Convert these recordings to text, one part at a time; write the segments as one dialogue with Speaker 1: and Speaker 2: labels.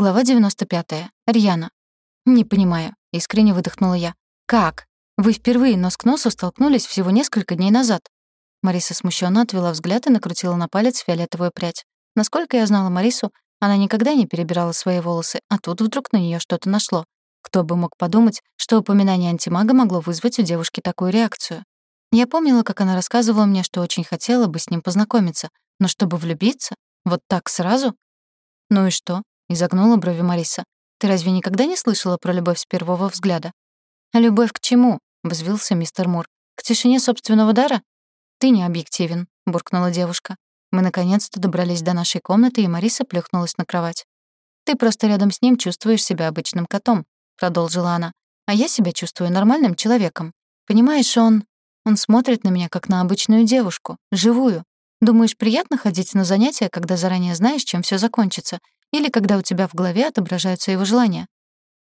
Speaker 1: Глава 95. Рьяна. «Не понимаю», — искренне выдохнула я. «Как? Вы впервые нос к носу столкнулись всего несколько дней назад». Мариса смущенно отвела взгляд и накрутила на палец фиолетовую прядь. Насколько я знала Марису, она никогда не перебирала свои волосы, а тут вдруг на нее что-то нашло. Кто бы мог подумать, что упоминание антимага могло вызвать у девушки такую реакцию. Я помнила, как она рассказывала мне, что очень хотела бы с ним познакомиться, но чтобы влюбиться? Вот так сразу? Ну и что? Изогнула брови Мариса. Ты разве никогда не слышала про любовь с первого взгляда? Любовь к чему? взвился мистер Мур. К тишине собственного дара? Ты не объективен, буркнула девушка. Мы наконец-то добрались до нашей комнаты, и Мариса плюхнулась на кровать. Ты просто рядом с ним чувствуешь себя обычным котом, продолжила она. А я себя чувствую нормальным человеком. Понимаешь, он он смотрит на меня как на обычную девушку, живую. Думаешь, приятно ходить на занятия, когда заранее знаешь, чем все закончится, или когда у тебя в голове отображаются его желания.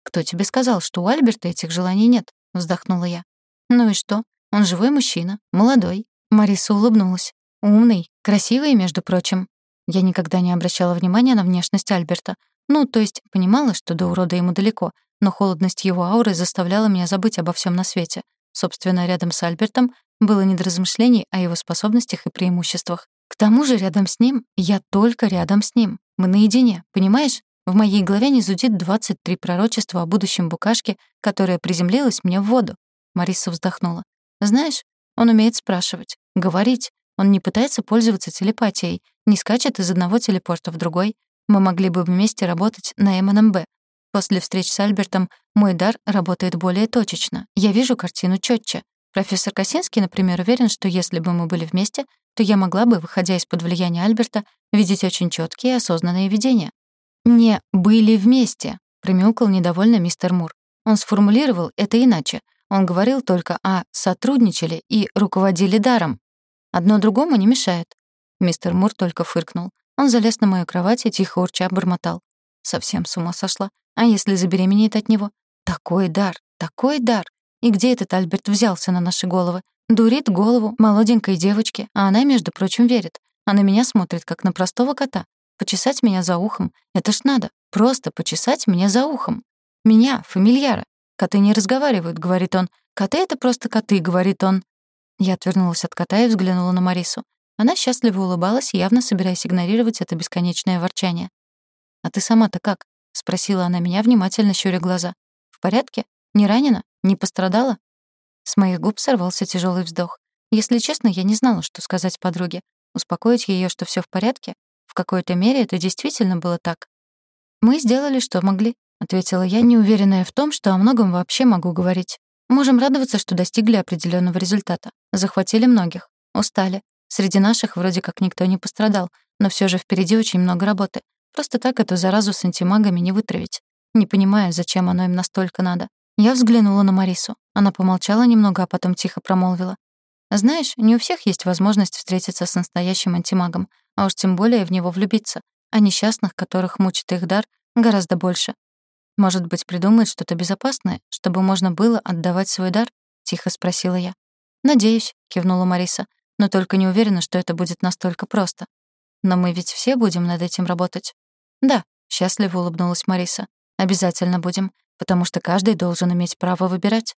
Speaker 1: «Кто тебе сказал, что у Альберта этих желаний нет?» — вздохнула я. «Ну и что? Он живой мужчина, молодой». Мариса улыбнулась. «Умный, красивый, между прочим». Я никогда не обращала внимания на внешность Альберта. Ну, то есть понимала, что до урода ему далеко, но холодность его ауры заставляла меня забыть обо всем на свете. Собственно, рядом с Альбертом было не размышлений о его способностях и преимуществах. К тому же рядом с ним я только рядом с ним. Мы наедине, понимаешь? В моей голове не зудит 23 пророчества о будущем букашке, которое приземлилось мне в воду. Мариса вздохнула. Знаешь, он умеет спрашивать, говорить. Он не пытается пользоваться телепатией, не скачет из одного телепорта в другой. Мы могли бы вместе работать на МНМБ. После встреч с Альбертом мой дар работает более точечно. Я вижу картину четче. Профессор Косинский, например, уверен, что если бы мы были вместе, то я могла бы, выходя из-под влияния Альберта, видеть очень четкие и осознанные видения. «Не были вместе», — промяукал недовольно мистер Мур. Он сформулировал это иначе. Он говорил только о «сотрудничали» и «руководили даром». Одно другому не мешает. Мистер Мур только фыркнул. Он залез на мою кровать и тихо урча бормотал. Совсем с ума сошла. А если забеременеет от него? Такой дар, такой дар. И где этот Альберт взялся на наши головы? Дурит голову молоденькой девочке, а она, между прочим, верит. А на меня смотрит, как на простого кота. Почесать меня за ухом. Это ж надо. Просто почесать меня за ухом. Меня, фамильяра. Коты не разговаривают, говорит он. Коты — это просто коты, говорит он. Я отвернулась от кота и взглянула на Марису. Она счастливо улыбалась, явно собираясь игнорировать это бесконечное ворчание. «А ты сама-то как?» — спросила она меня, внимательно щуря глаза. «В порядке? Не ранена? Не пострадала?» С моих губ сорвался тяжелый вздох. Если честно, я не знала, что сказать подруге. Успокоить ее, что все в порядке? В какой-то мере это действительно было так. «Мы сделали, что могли», — ответила я, неуверенная в том, что о многом вообще могу говорить. «Можем радоваться, что достигли определенного результата. Захватили многих. Устали. Среди наших вроде как никто не пострадал, но все же впереди очень много работы. Просто так эту заразу с антимагами не вытравить. Не понимаю, зачем оно им настолько надо. Я взглянула на Марису. Она помолчала немного, а потом тихо промолвила. «Знаешь, не у всех есть возможность встретиться с настоящим антимагом, а уж тем более в него влюбиться. А несчастных, которых мучит их дар, гораздо больше. Может быть, придумает что-то безопасное, чтобы можно было отдавать свой дар?» — тихо спросила я. «Надеюсь», — кивнула Мариса, «но только не уверена, что это будет настолько просто. Но мы ведь все будем над этим работать». «Да», — счастливо улыбнулась Мариса. «Обязательно будем потому что каждый должен иметь право выбирать.